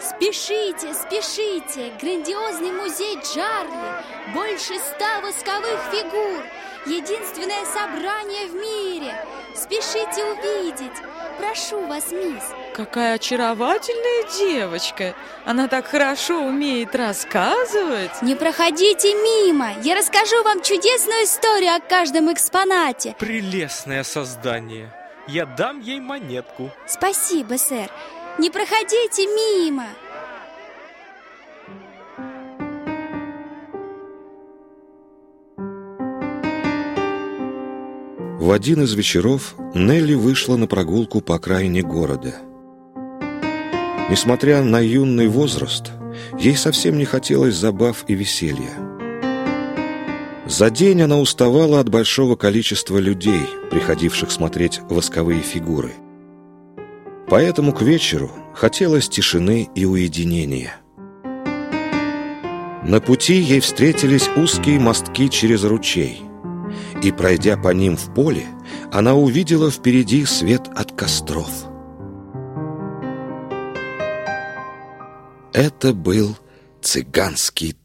Спешите, спешите! Грандиозный музей Джарли! Больше ста восковых фигур! Единственное собрание в мире! Спешите увидеть! Прошу вас, мисс! Какая очаровательная девочка! Она так хорошо умеет рассказывать! Не проходите мимо! Я расскажу вам чудесную историю о каждом экспонате! Прелестное создание! Я дам ей монетку. Спасибо, сэр. Не проходите мимо. В один из вечеров Нелли вышла на прогулку по окраине города. Несмотря на юный возраст, ей совсем не хотелось забав и веселья. За день она уставала от большого количества людей, приходивших смотреть восковые фигуры. Поэтому к вечеру хотелось тишины и уединения. На пути ей встретились узкие мостки через ручей, и, пройдя по ним в поле, она увидела впереди свет от костров. Это был цыганский